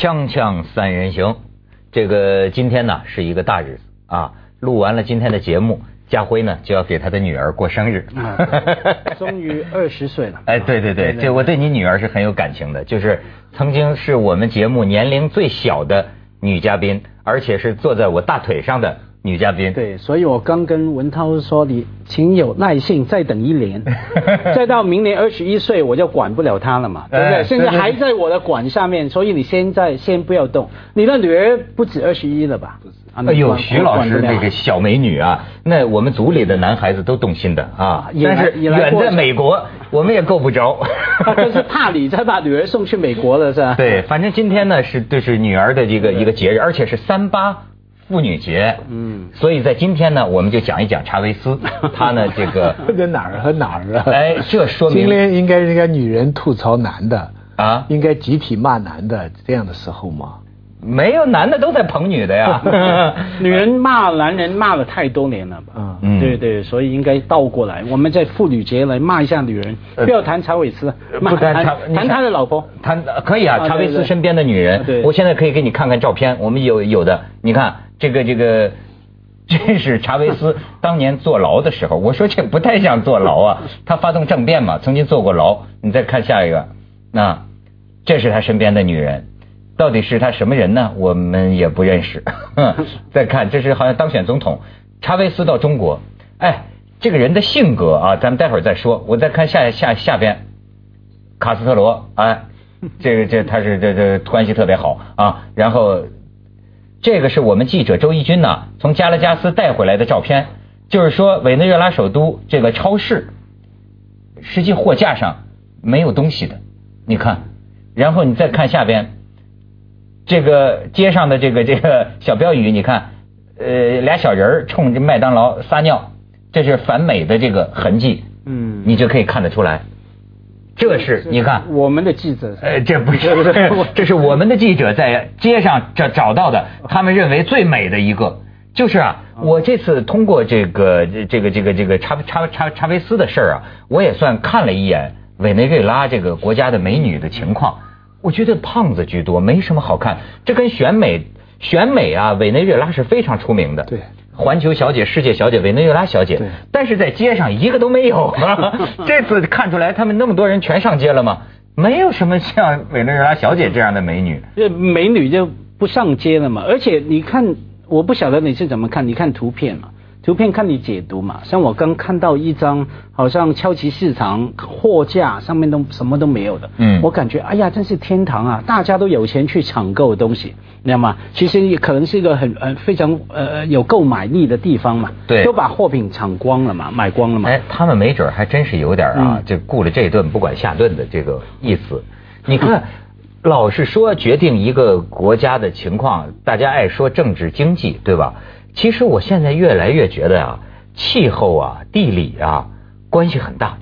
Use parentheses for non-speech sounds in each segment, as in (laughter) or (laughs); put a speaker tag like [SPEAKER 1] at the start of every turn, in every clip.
[SPEAKER 1] 锵锵三人行，这个今天呢是一个大日子啊！录完了今天的节目，家辉呢就要给他的女儿过生日。
[SPEAKER 2] 啊，(laughs) 终于二十岁了。
[SPEAKER 1] 哎，对对对，这我对你女儿是很有感情的，就是曾经是我们节目年龄最小的女嘉宾，而且是坐在我大腿上的女嘉宾。
[SPEAKER 2] 对，所以我刚跟文涛说，你请有耐性，再等一年，(laughs) 再到明年二十一岁，我就管不了她了嘛，对不
[SPEAKER 1] 哎
[SPEAKER 2] 对？现在还在我的管下面，所以你现在先不要动。你的女儿不止二十一了吧？啊
[SPEAKER 1] 哎呦，
[SPEAKER 2] 管
[SPEAKER 1] 徐老师那个小美女啊，那我们组里的男孩子都动心的啊，但是远在美国，我们也够不着。
[SPEAKER 2] 他就是怕你再把女儿送去美国了，是吧？
[SPEAKER 1] 对，反正今天呢是就是女儿的一个一个节日，而且是三八妇女节。
[SPEAKER 2] 嗯
[SPEAKER 1] 所以在今天呢，我们就讲一讲查韦斯，(laughs) 他呢这个 (laughs)
[SPEAKER 3] 这哪儿和哪儿啊？(laughs)
[SPEAKER 1] 哎这说明
[SPEAKER 3] 今天应该是应该女人吐槽男的，
[SPEAKER 1] 啊
[SPEAKER 3] 应该集体骂男的这样的时候吗？
[SPEAKER 1] 没有男的都在捧女的呀。
[SPEAKER 2] 女人骂男人骂了太多年了吧？
[SPEAKER 3] 嗯
[SPEAKER 1] 嗯
[SPEAKER 2] 对对，所以应该倒过来，我们在妇女节来骂一下女人，
[SPEAKER 1] 呃
[SPEAKER 2] 不要谈查韦斯，骂
[SPEAKER 1] 不谈查
[SPEAKER 2] 谈他的老婆。
[SPEAKER 1] 谈可以啊，查韦斯身边的女人，
[SPEAKER 2] 对
[SPEAKER 1] 我现在可以给你看看照片，我们有有的，你看这个这个。这是查韦斯当年坐牢的时候，我说这不太像坐牢啊，他发动政变嘛，曾经坐过牢。你再看下一个，那这是他身边的女人，到底是他什么人呢？我们也不认识。再看，这是好像当选总统，查韦斯到中国，哎，这个人的性格啊，咱们待会儿再说。我再看下下下边，卡斯特罗，哎，这个这他是这这关系特别好啊。然后这个是我们记者周一军呢从加拉加斯带回来的照片，就是说委内瑞拉首都这个超市，实际货架上没有东西的，你看，然后你再看下边，这个街上的这个这个小标语，你看，呃，俩小人儿冲着麦当劳撒尿，这是反美的这个痕迹，
[SPEAKER 2] 嗯，
[SPEAKER 1] 你就可以看得出来，这是你看。
[SPEAKER 2] 我们的记者，
[SPEAKER 1] 呃，这不是，(laughs) 这是我们的记者在街上找找到的，他们认为最美的一个，就是啊，我这次通过这个这个这个这个查查查查韦斯的事儿啊，我也算看了一眼委内瑞拉这个国家的美女的情况，我觉得胖子居多，没什么好看，这跟选美选美啊，委内瑞拉是非常出名的，
[SPEAKER 3] 对。
[SPEAKER 1] 环球小姐、世界小姐、委内瑞拉小姐，但是在街上一个都没有啊！(laughs) 这次看出来，他们那么多人全上街了吗？没有什么像委内瑞拉小姐这样的美女。
[SPEAKER 2] 这美女就不上街了嘛。而且你看，我不晓得你是怎么看，你看图片嘛，图片看你解读嘛。像我刚看到一张，好像超级市场货架上面都什么都没有的，
[SPEAKER 1] 嗯
[SPEAKER 2] 我感觉哎呀，真是天堂啊！大家都有钱去抢购东西，你知道吗？其实也可能是一个很呃非常呃有购买力的地方嘛，
[SPEAKER 1] 对
[SPEAKER 2] 都把货品抢光了嘛，买光了嘛。
[SPEAKER 1] 哎，他们没准儿还真是有点啊
[SPEAKER 2] 嗯，
[SPEAKER 1] 这顾了这顿不管下顿的这个意思。你看，(laughs) 老是说决定一个国家的情况，大家爱说政治经济，对吧？其实我现在越来越觉得啊，气候啊、地理啊关系很大。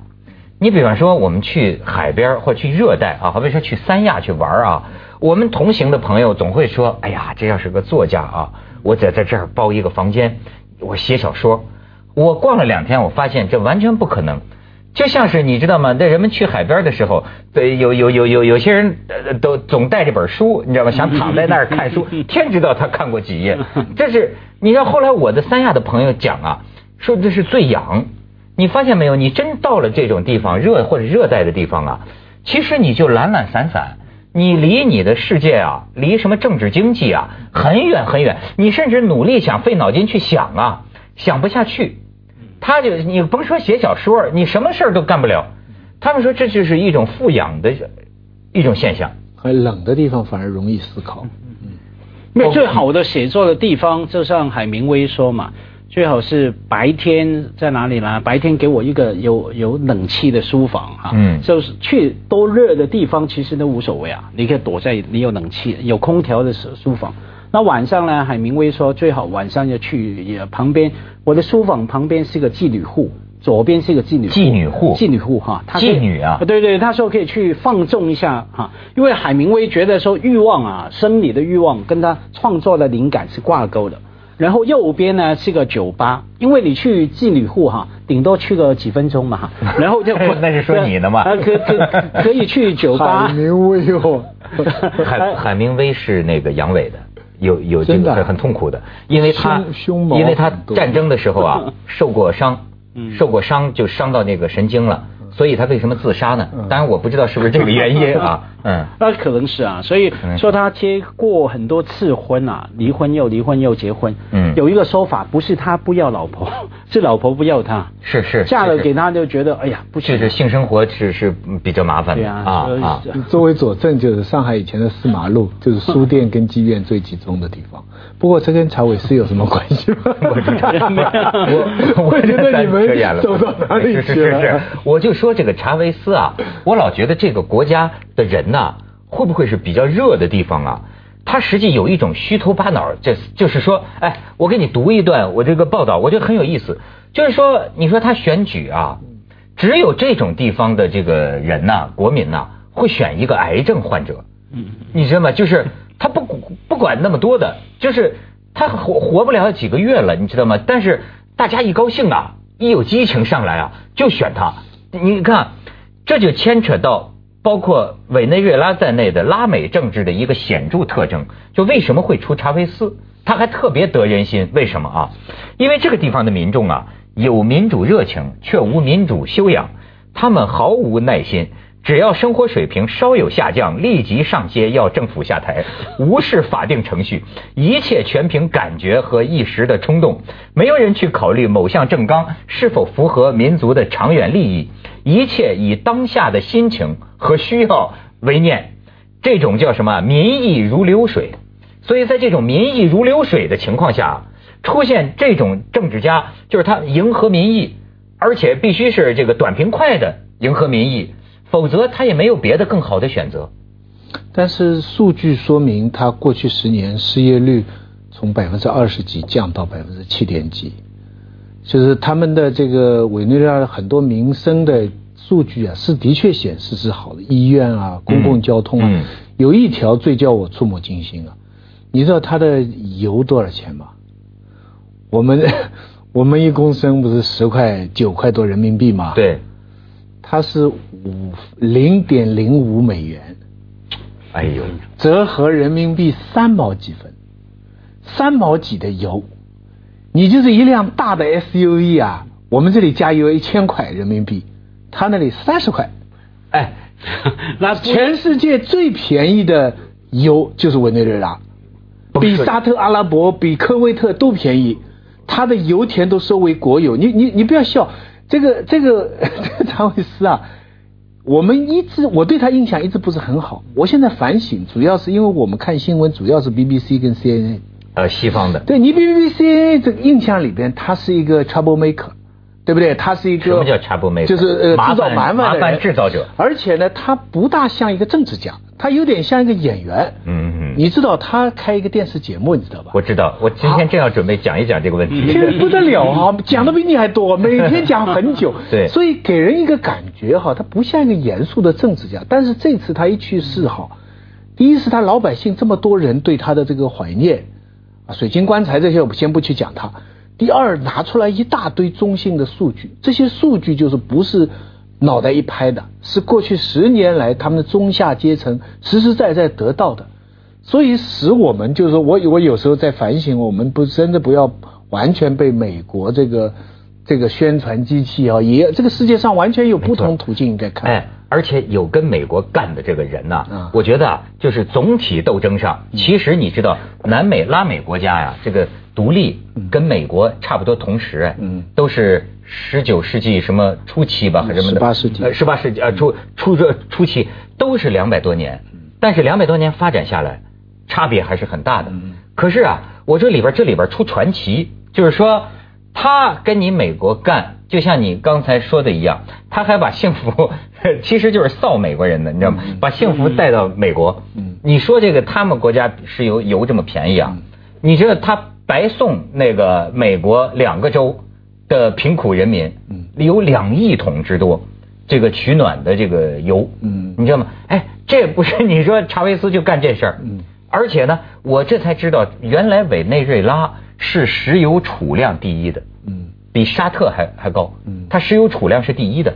[SPEAKER 1] 你比方说，我们去海边或者去热带啊，好比说去三亚去玩啊，我们同行的朋友总会说：“哎呀，这要是个作家啊，我在在这儿包一个房间，我写小说。”我逛了两天，我发现这完全不可能。就像是你知道吗？那人们去海边的时候，对，有有有有有些人呃都总带着本书，你知道吗？想躺在那儿看书，(laughs) 天知道他看过几页。这是你知道，后来我的三亚的朋友讲啊，说这是最痒。你发现没有？你真到了这种地方，热或者热带的地方啊，其实你就懒懒散散，你离你的世界啊，离什么政治经济啊很远很远。你甚至努力想费脑筋去想啊，想不下去。他就你甭说写小说，你什么事儿都干不了。他们说这就是一种富养的一种现象。
[SPEAKER 3] 很冷的地方反而容易思考。
[SPEAKER 2] 没有最好的写作的地方，就像海明威说嘛，最好是白天在哪里呢？白天给我一个有有冷气的书房哈，
[SPEAKER 1] 嗯
[SPEAKER 2] 就是去多热的地方其实都无所谓啊，你可以躲在你有冷气、有空调的书书房。那晚上呢？海明威说最好晚上要去也旁边，我的书房旁边是个妓女户，左边是个妓女
[SPEAKER 1] 妓女户？
[SPEAKER 2] 妓女户哈，
[SPEAKER 1] 妓女啊？
[SPEAKER 2] 对对，他说可以去放纵一下哈，因为海明威觉得说欲望啊，生理的欲望跟他创作的灵感是挂钩的。然后右边呢是个酒吧，因为你去妓女户哈，顶多去个几分钟嘛哈，(laughs) 然后就 (laughs)
[SPEAKER 1] 那是说你的嘛。
[SPEAKER 2] 啊可可可以去酒吧。
[SPEAKER 3] 海，明威哦，
[SPEAKER 1] 海海明威是那个阳痿的，有有这个很很痛苦的，因为他因为他战争的时候啊 (laughs) 受过伤，
[SPEAKER 2] 嗯。
[SPEAKER 1] 受过伤就伤到那个神经了，所以他为什么自杀呢？当然我不知道是不是这个原因啊，(laughs) 嗯。
[SPEAKER 2] 那可能是啊，所以说他结过很多次婚啊，离婚又离婚又结婚。
[SPEAKER 1] 嗯
[SPEAKER 2] 有一个说法，不是他不要老婆，(laughs) 是老婆不要他，
[SPEAKER 1] 是是，
[SPEAKER 2] 嫁了给他就觉得哎呀不行，
[SPEAKER 1] 就是性生活是是比较麻烦
[SPEAKER 2] 对
[SPEAKER 1] 的
[SPEAKER 2] 啊所以
[SPEAKER 1] 啊。
[SPEAKER 3] 作为佐证，就是上海以前的四马路，(laughs) 就是书店跟妓院最集中的地方。不过这跟曹伟是有什么关系吗？
[SPEAKER 1] 我知道，我
[SPEAKER 3] 我觉得你们走到哪里
[SPEAKER 1] 是是
[SPEAKER 3] 去了？
[SPEAKER 1] 是是，我就说这个查韦斯啊，我老觉得这个国家的人呐、会不会是比较热的地方啊？他实际有一种虚头巴脑，这就是说，哎，我给你读一段我这个报道，我觉得很有意思。就是说，你说他选举啊，只有这种地方的这个人呐、国民呐、会选一个癌症患者。
[SPEAKER 2] 嗯，
[SPEAKER 1] 你知道吗？就是他不不管那么多的，就是他活活不了几个月了，你知道吗？但是大家一高兴啊，一有激情上来啊，就选他。你看，这就牵扯到包括委内瑞拉在内的拉美政治的一个显著特征，就为什么会出查韦斯？他还特别得人心，为什么啊？因为这个地方的民众啊，有民主热情，却无民主修养，他们毫无耐心。只要生活水平稍有下降，立即上街要政府下台，(laughs) 无视法定程序，一切全凭感觉和一时的冲动，没有人去考虑某项政纲是否符合民族的长远利益，一切以当下的心情和需要为念，这种叫什么？民意如流水。所以在这种民意如流水的情况下，出现这种政治家，就是他迎合民意，而且必须是这个短平快的迎合民意，否则他也没有别的更好的选择。
[SPEAKER 3] 但是数据说明，他过去十年失业率从百分之二十几降到百分之七点几，就是他们的这个委内瑞拉的很多民生的数据啊，是的确显示是好的，医院啊、公共交通啊，
[SPEAKER 1] 嗯
[SPEAKER 3] 有一条最叫我触目惊心啊，你知道它的油多少钱吗？我们 (laughs) 我们一公升不是十块九块多人民币吗？，
[SPEAKER 1] 对，
[SPEAKER 3] 它是五零点零五美元。
[SPEAKER 1] 哎呦，
[SPEAKER 3] 折合人民币三毛几分，三毛几的油，你就是一辆大的 SUV 啊，我们这里加油一千块人民币，他那里三十块，
[SPEAKER 1] 哎，(laughs)
[SPEAKER 2] 那
[SPEAKER 3] 全世界最便宜的油就是委内瑞拉，比沙特阿拉伯、比科威特都便宜，他的油田都收为国有。你你你不要笑，这个这个 (laughs) 这个查韦斯啊，我们一直我对他印象一直不是很好。我现在反省，主要是因为我们看新闻主要是 BBC 跟 CNN。
[SPEAKER 1] 呃，西方的，
[SPEAKER 3] 对你 BBC CNN 这个印象里边，他是一个 trouble maker，对不对？他是一个
[SPEAKER 1] 什么叫 trouble maker？
[SPEAKER 3] 就是呃制造麻烦的人
[SPEAKER 1] 麻烦制造者
[SPEAKER 3] 而且呢，他不大像一个政治家，他有点像一个演员。
[SPEAKER 1] 嗯嗯，
[SPEAKER 3] 你知道他开一个电视节目，你知道吧？
[SPEAKER 1] 我知道，我今天正要准备讲一讲这个问题。
[SPEAKER 3] 这不得了啊！讲的比你还多，每天讲很久。(laughs)
[SPEAKER 1] 对
[SPEAKER 3] 所以给人一个感觉哈，他不像一个严肃的政治家。但是这次他一去世哈，第一是他老百姓这么多人对他的这个怀念啊，水晶棺材这些我们先不去讲他。第二，拿出来一大堆中性的数据，这些数据就是不是脑袋一拍的，是过去十年来他们的中下阶层实实在在得到的。所以使我们就是说我我有时候在反省，我们不真的不要完全被美国这个这个宣传机器啊，也这个世界上完全有不同途径应该看。
[SPEAKER 1] 哎，而且有跟美国干的这个人呐、
[SPEAKER 3] 嗯
[SPEAKER 1] 我觉得啊，就是总体斗争上，其实你知道，南美、拉美国家呀，这个独立跟美国差不多同时，哎，
[SPEAKER 3] 嗯。
[SPEAKER 1] 都是十九世纪什么初期吧，还是什么的
[SPEAKER 3] ？18世纪。
[SPEAKER 1] 呃，十八世纪啊，初初这初期都是两百多年，但是两百多年发展下来，差别还是很大的。可是啊，我这里边这里边出传奇，就是说他跟你美国干，就像你刚才说的一样，他还把幸福，(laughs) 其实就是臊美国人的，你知道吗？把幸福带到美国。
[SPEAKER 3] 嗯
[SPEAKER 1] 你说这个他们国家石油油这么便宜啊？你知道他白送那个美国两个州的贫苦人民，
[SPEAKER 3] 嗯
[SPEAKER 1] 有两亿桶之多。这个取暖的这个油，
[SPEAKER 3] 嗯
[SPEAKER 1] 你知道吗？哎，这不是你说查韦斯就干这事儿，
[SPEAKER 3] 嗯
[SPEAKER 1] 而且呢，我这才知道，原来委内瑞拉是石油储量第一的，嗯，比沙特还还高，嗯，它石油储量是第一的。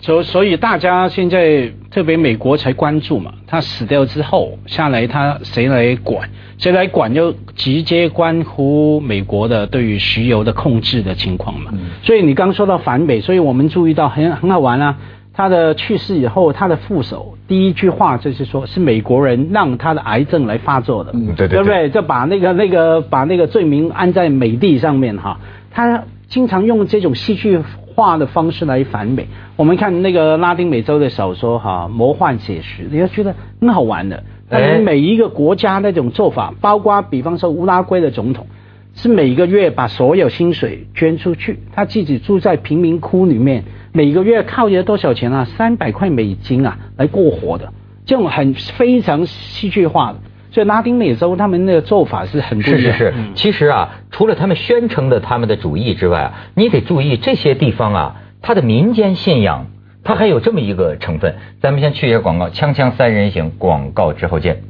[SPEAKER 2] 所所以大家现在特别美国才关注嘛，他死掉之后下来他谁来管？谁来管就直接关乎美国的对于石油的控制的情况嘛。所以你刚说到反美，所以我们注意到很很好玩啊。他的去世以后，他的副手第一句话就是说，是美国人让他的癌症来发作的，
[SPEAKER 1] 对对
[SPEAKER 2] 不对？就把那个那个把那个罪名安在美帝上面哈。他经常用这种戏剧化的方式来反美。我们看那个拉丁美洲的小说哈，魔幻写实，你就觉得很好玩的。但是每一个国家那种做法，包括比方说乌拉圭的总统，是每个月把所有薪水捐出去，他自己住在贫民窟里面。每个月靠着多少钱啊？三百块美金啊，来过活的，这种很非常戏剧化的。所以拉丁美洲他们那个做法是很
[SPEAKER 1] 是是是。其实啊，除了他们宣称的他们的主义之外啊，你得注意这些地方啊，它的民间信仰，它还有这么一个成分。咱们先去一下广告，锵锵三人行，广告之后见。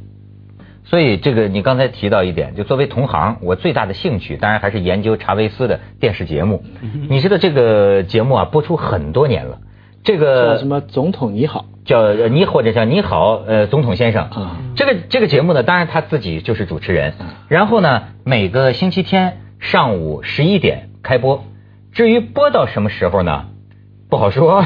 [SPEAKER 1] 所以这个你刚才提到一点，就作为同行，我最大的兴趣当然还是研究查韦斯的电视节目。你知道这个节目啊播出很多年了，这个
[SPEAKER 3] 叫什么总统你好，
[SPEAKER 1] 叫你或者叫你好呃总统先生。这个这个节目呢，当然他自己就是主持人，然后呢每个星期天上午十一点开播，至于播到什么时候呢，不好说。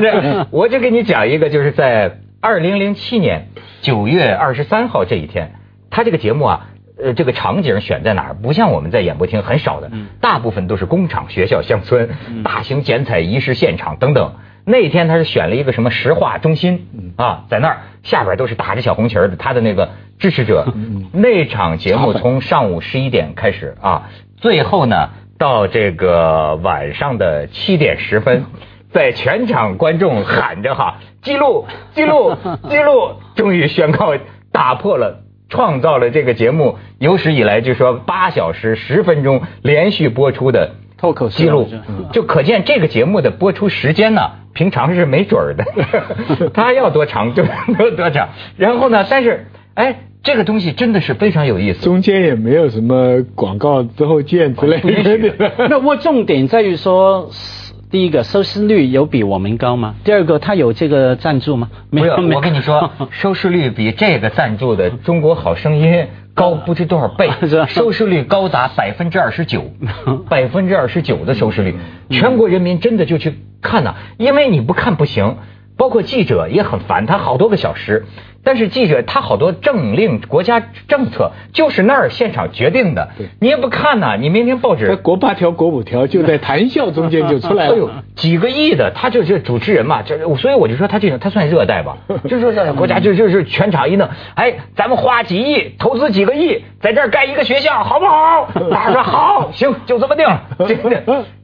[SPEAKER 1] (laughs) 我就给你讲一个，就是在二零零七年九月二十三号这一天。他这个节目啊，呃，这个场景选在哪儿？不像我们在演播厅很少的，大部分都是工厂、学校、乡村、大型剪彩仪式现场等等。那天他是选了一个什么石化中心啊，在那儿下边都是打着小红旗的他的那个支持者。那场节目从上午十一点开始啊，最后呢到这个晚上的七点十分，在全场观众喊着哈，记录记录记录，(laughs) 终于宣告打破了。创造了这个节目有史以来就说八小时十分钟连续播出的
[SPEAKER 2] 透口
[SPEAKER 1] 记录，就可见这个节目的播出时间呢，平常是没准儿的，(laughs) 它要多长就多长。然后呢，但是哎，这个东西真的是非常有意思，
[SPEAKER 3] 中间也没有什么广告之后见之类的。(laughs)
[SPEAKER 2] 那我重点在于说。第一个收视率有比我们高吗？第二个，他有这个赞助吗？
[SPEAKER 1] 没有。我跟你说，(laughs) 收视率比这个赞助的《中国好声音》高不知多少倍，(laughs) 收视率高达百分之二十九，(laughs) 百分之二十九的收视率，全国人民真的就去看呐，因为你不看不行，包括记者也很烦，他好多个小时。但是记者他好多政令国家政策就是那儿现场决定的，你也不看呐，你明天报纸
[SPEAKER 3] 国八条国五条就在谈笑中间就出来了。(laughs) 哎呦，
[SPEAKER 1] 几个亿的，他就是主持人嘛，就所以我就说他这种他算热带吧，(laughs) 就是说这国家就就是全场一弄，哎，咱们花几亿投资几个亿在这儿盖一个学校好不好？(laughs) 大家说好，行，就这么定。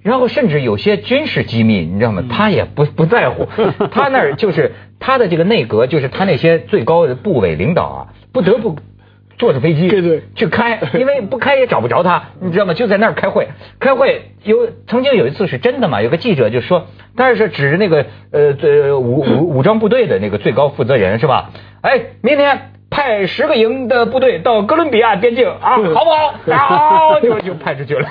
[SPEAKER 1] 然后甚至有些军事机密，你知道吗？他也不不在乎，他那儿就是他的这个内阁，就是他那些最高的部委领导啊，不得不坐着飞机
[SPEAKER 3] 对对
[SPEAKER 1] 去开，(laughs) 因为不开也找不着他，你知道吗？就在那儿开会，开会有曾经有一次是真的嘛？有个记者就说，当然是指着那个呃武武武装部队的那个最高负责人是吧？哎，明天。派十个营的部队到哥伦比亚边境啊，好不好？(laughs) 好，就就派出去了。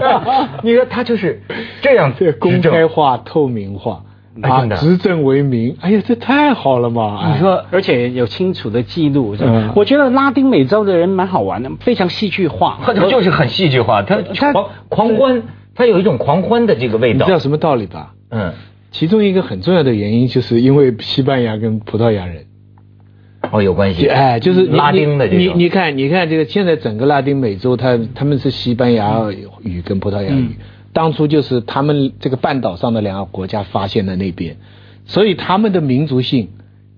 [SPEAKER 1] (laughs) 你说他就是这样
[SPEAKER 3] 子公开化、透明化啊，执政为民。哎呀，这太好了嘛！
[SPEAKER 2] 你说，而且有清楚的记录。我觉得拉丁美洲的人蛮好玩的，非常戏剧化。(laughs)
[SPEAKER 1] 他就是很戏剧化，他他狂欢，他有一种狂欢的这个味道。
[SPEAKER 3] 你知道什么道理吧？嗯，其中一个很重要的原因，就是因为西班牙跟葡萄牙人。
[SPEAKER 1] 哦，有关系，
[SPEAKER 3] 哎，就是
[SPEAKER 1] 拉丁的
[SPEAKER 3] 你你看，你看这个现在整个拉丁美洲，它他们是西班牙语跟葡萄牙语，当初就是他们这个半岛上的两个国家发现的那边，所以他们的民族性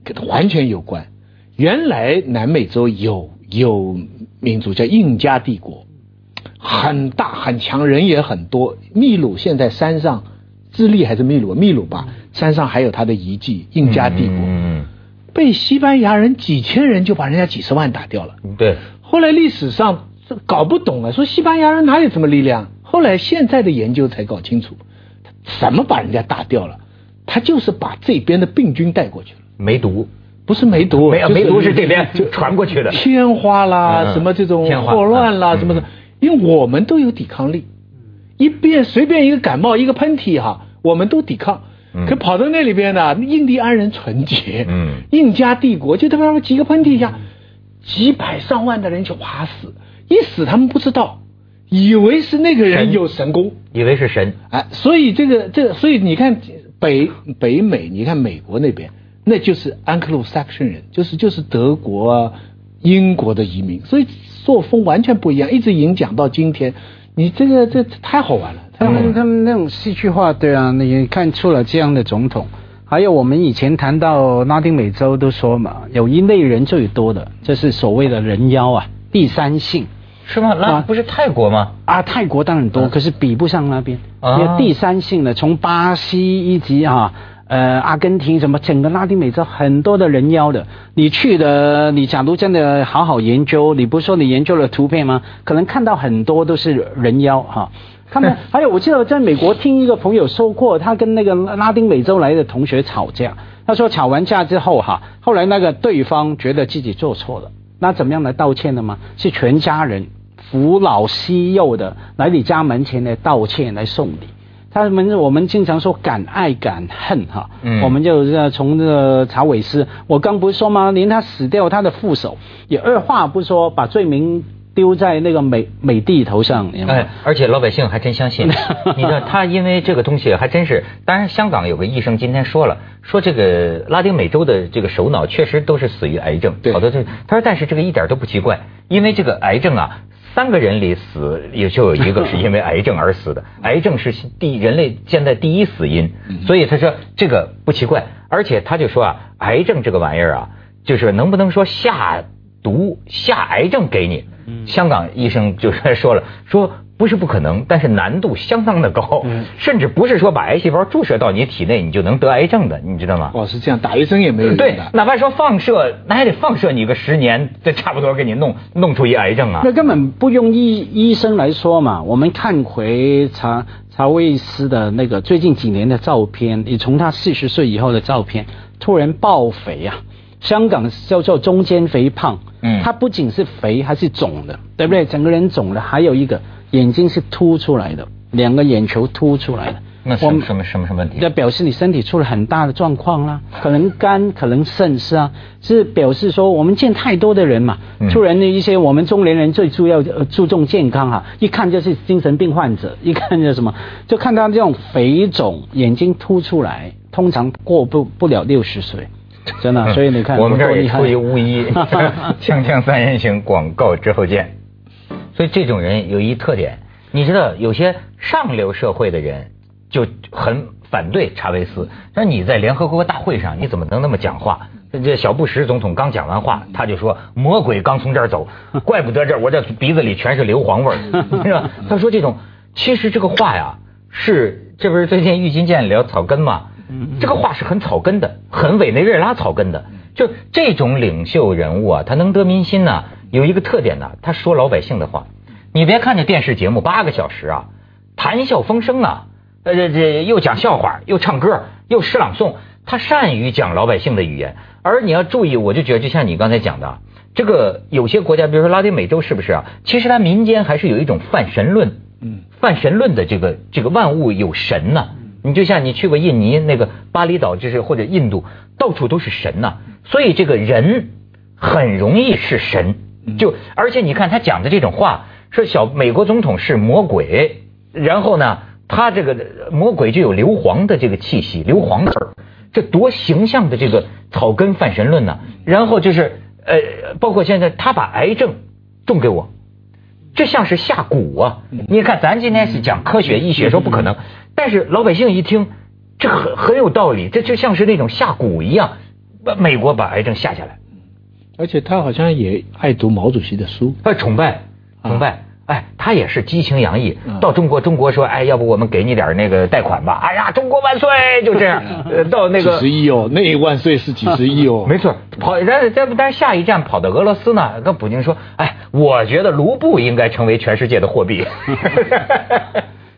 [SPEAKER 3] 跟完全有关。原来南美洲有有民族叫印加帝国，很大很强，人也很多。秘鲁现在山上，智利还是秘鲁？秘鲁吧，山上还有他的遗迹，印加帝国。被西班牙人几千人就把人家几十万打掉了。
[SPEAKER 1] 对，
[SPEAKER 3] 后来历史上搞不懂了，说西班牙人哪有这么力量？后来现在的研究才搞清楚，什么把人家打掉了？他就是把这边的病菌带过去了。
[SPEAKER 1] 梅毒
[SPEAKER 3] 不是梅毒，
[SPEAKER 1] 没有梅毒是这边
[SPEAKER 3] 就
[SPEAKER 1] 传过去的。
[SPEAKER 3] 天花啦，
[SPEAKER 1] 嗯
[SPEAKER 3] 什么这种霍乱啦，
[SPEAKER 1] 嗯
[SPEAKER 3] 什么的，因为我们都有抵抗力，一变随便一个感冒一个喷嚏哈，我们都抵抗。
[SPEAKER 1] 嗯
[SPEAKER 3] 可跑到那里边呢，印第安人纯洁，
[SPEAKER 1] 嗯
[SPEAKER 3] 印加帝国就他妈几个喷嚏一下，几百上万的人就哇死，一死他们不知道，以为是那个人有神功，
[SPEAKER 1] 以为是神，
[SPEAKER 3] 哎，所以这个这个，所以你看北北美，你看美国那边，那就是安克鲁萨克逊人，就是就是德国啊、英国的移民，所以作风完全不一样，一直影响到今天。你这个这太好玩了，
[SPEAKER 2] 他。们他们那种戏剧化，对啊，你看出了这样的总统。还有我们以前谈到拉丁美洲都说嘛，有一类人最多的，这是所谓的人妖啊，第三性
[SPEAKER 1] 是吗？那
[SPEAKER 2] 啊
[SPEAKER 1] 不是泰国吗？
[SPEAKER 2] 啊。泰国当然多，可是比不上那边。
[SPEAKER 1] 啊
[SPEAKER 2] 因为第三性的，从巴西以及啊呃阿根廷什么整个拉丁美洲很多的人妖的，你去的，你假如真的好好研究，你不是说你研究了图片吗？可能看到很多都是人妖哈。他们 (laughs) 还有，我记得在美国听一个朋友说过，他跟那个拉丁美洲来的同学吵架，他说吵完架之后哈，后来那个对方觉得自己做错了，那怎么样来道歉的吗？是全家人扶老西幼的来你家门前来道歉来送礼。他们我们经常说敢爱敢恨哈，
[SPEAKER 1] 嗯
[SPEAKER 2] 我们就呃从这个查韦斯，我刚不是说吗？连他死掉，他的副手也二话不说把罪名丢在那个美美帝头上，
[SPEAKER 1] 哎，而且老百姓还真相信。(laughs) 你知道，他因为这个东西还真是，当然香港有个医生今天说了，说这个拉丁美洲的这个首脑确实都是死于癌症，
[SPEAKER 3] 对
[SPEAKER 1] 好多这他说但是这个一点都不奇怪，因为这个癌症啊。三个人里死也就有一个是因为癌症而死的，癌症是第人类现在第一死因，所以他说这个不奇怪，而且他就说啊，癌症这个玩意儿啊，就是能不能说下毒下癌症给你？香港医生就是 (laughs) 说了，说不是不可能，但是难度相当的高，(laughs) 甚至不是说把癌细胞注射到你体内你就能得癌症的，你知道吗？
[SPEAKER 3] 哦，是这样，打一针也没有用
[SPEAKER 1] 对
[SPEAKER 3] 的，。
[SPEAKER 1] 哪怕说放射，那还得放射你个十年，这差不多给你弄弄出一癌症啊
[SPEAKER 2] 那。根本不用医医生来说嘛。我们看回查查韦斯的那个最近几年的照片，你从他四十岁以后的照片，突然爆肥啊！香港叫做中间肥胖，
[SPEAKER 1] 嗯
[SPEAKER 2] 他不仅是肥，还是肿的，对不对？整个人肿的，还有一个眼睛是凸出来的，两个眼球凸出来的。
[SPEAKER 1] 那什么什么什么什么问题
[SPEAKER 2] 那？表示你身体出了很大的状况啦，可能肝，(laughs) 可能肾是啊，是表示说我们见太多的人嘛，
[SPEAKER 1] 嗯
[SPEAKER 2] 突然的一些我们中年人最主要呃注重健康哈、一看就是精神病患者，(laughs) 一看就什么，就看到这种肥肿，眼睛凸出来，通常过不不了六十岁，真的，(laughs) 所以你看
[SPEAKER 1] 我们这儿也出一巫医，锵锵三人行广告之后见。所以这种人有一特点，你知道，有些上流社会的人就很反对查韦斯。那你在联合国大会上，你怎么能那么讲话？这小布什总统刚讲完话，他就说魔鬼刚从这儿走，怪不得这我这鼻子里全是硫磺味儿，(laughs) 是吧？他说这种，其实这个话呀，是这不是最近郁金剑聊草根嘛？这个话是很草根的，很委内瑞拉草根的。就这种领袖人物啊，他能得民心呢、有一个特点呢、他说老百姓的话。你别看这电视节目八个小时啊，谈笑风生啊，呃这这又讲笑话，又唱歌，又诗朗诵，他善于讲老百姓的语言。而你要注意，我就觉得就像你刚才讲的啊，这个有些国家，比如说拉丁美洲，是不是啊？其实它民间还是有一种泛神论，
[SPEAKER 3] 嗯，
[SPEAKER 1] 泛神论的这个这个万物有神呐、你就像你去过印尼那个巴厘岛，就是或者印度，到处都是神呐、所以这个人很容易是神。就而且你看他讲的这种话，说小美国总统是魔鬼，然后呢，他这个魔鬼就有硫磺的这个气息，硫磺味儿，这多形象的这个草根泛神论呢、然后就是呃，包括现在他把癌症种给我，这像是下蛊啊！你看，咱今天是讲科学医学，说不可能，但是老百姓一听，这很很有道理，这就像是那种下蛊一样，把美国把癌症下下来，
[SPEAKER 3] 而且他好像也爱读毛主席的书。
[SPEAKER 1] 他崇拜，崇拜。哎，他也是激情洋溢，
[SPEAKER 3] 嗯
[SPEAKER 1] 到中国，中国说，哎，要不我们给你点那个贷款吧？哎呀，中国万岁，就这样。呃，到那个
[SPEAKER 3] 几十亿哦，那一万岁是几十亿哦。(laughs)
[SPEAKER 1] 没错，跑，但但但是下一站跑到俄罗斯呢，跟普京说，哎，我觉得卢布应该成为全世界的货币。(laughs)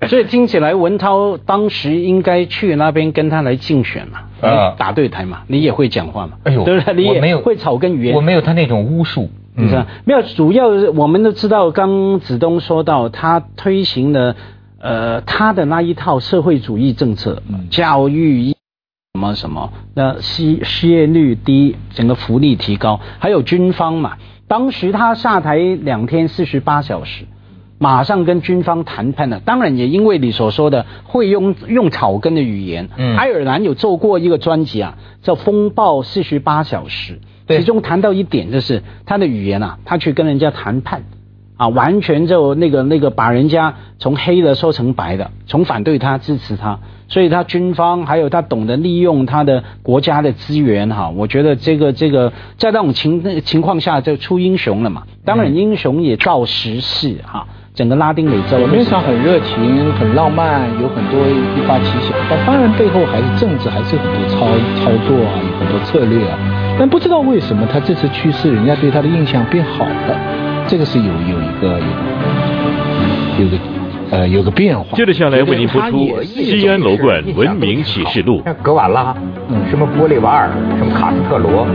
[SPEAKER 2] 所以听起来文涛当时应该去那边跟他来竞选嘛，
[SPEAKER 1] 啊
[SPEAKER 2] 打对台嘛，你也会讲话嘛，
[SPEAKER 1] 哎呦，
[SPEAKER 2] 对不对？你
[SPEAKER 1] 我没有
[SPEAKER 2] 也会草根语言，
[SPEAKER 1] 我没有他那种巫术。
[SPEAKER 2] 你知道没有？主要是我们都知道，刚子东说到他推行了呃他的那一套社会主义政策，教育什么什么，那失失业率低，整个福利提高，还有军方嘛。当时他下台两天四十八小时，马上跟军方谈判了。当然也因为你所说的会用用草根的语言，
[SPEAKER 1] 嗯
[SPEAKER 2] 爱尔兰有做过一个专辑啊，叫《风暴四十八小时》。
[SPEAKER 1] 对
[SPEAKER 2] 其中谈到一点，就是他的语言啊，他去跟人家谈判，啊，完全就那个那个把人家从黑的说成白的，从反对他支持他，所以他军方还有他懂得利用他的国家的资源哈，我觉得这个这个在那种情情况下就出英雄了嘛。当然英雄也造时势哈，整个拉丁美洲
[SPEAKER 3] 表面上很热情、很浪漫，有很多一发奇想，但当然背后还是政治，还是有很多操操作啊，有很多策略啊。但不知道为什么他这次去世，人家对他的印象变好了，这个是有有一个有有个呃有个变化。
[SPEAKER 4] 接着下来为您播出《西安楼冠文明启示录》。
[SPEAKER 1] 像格瓦拉，什么玻利瓦尔，什么卡斯特罗，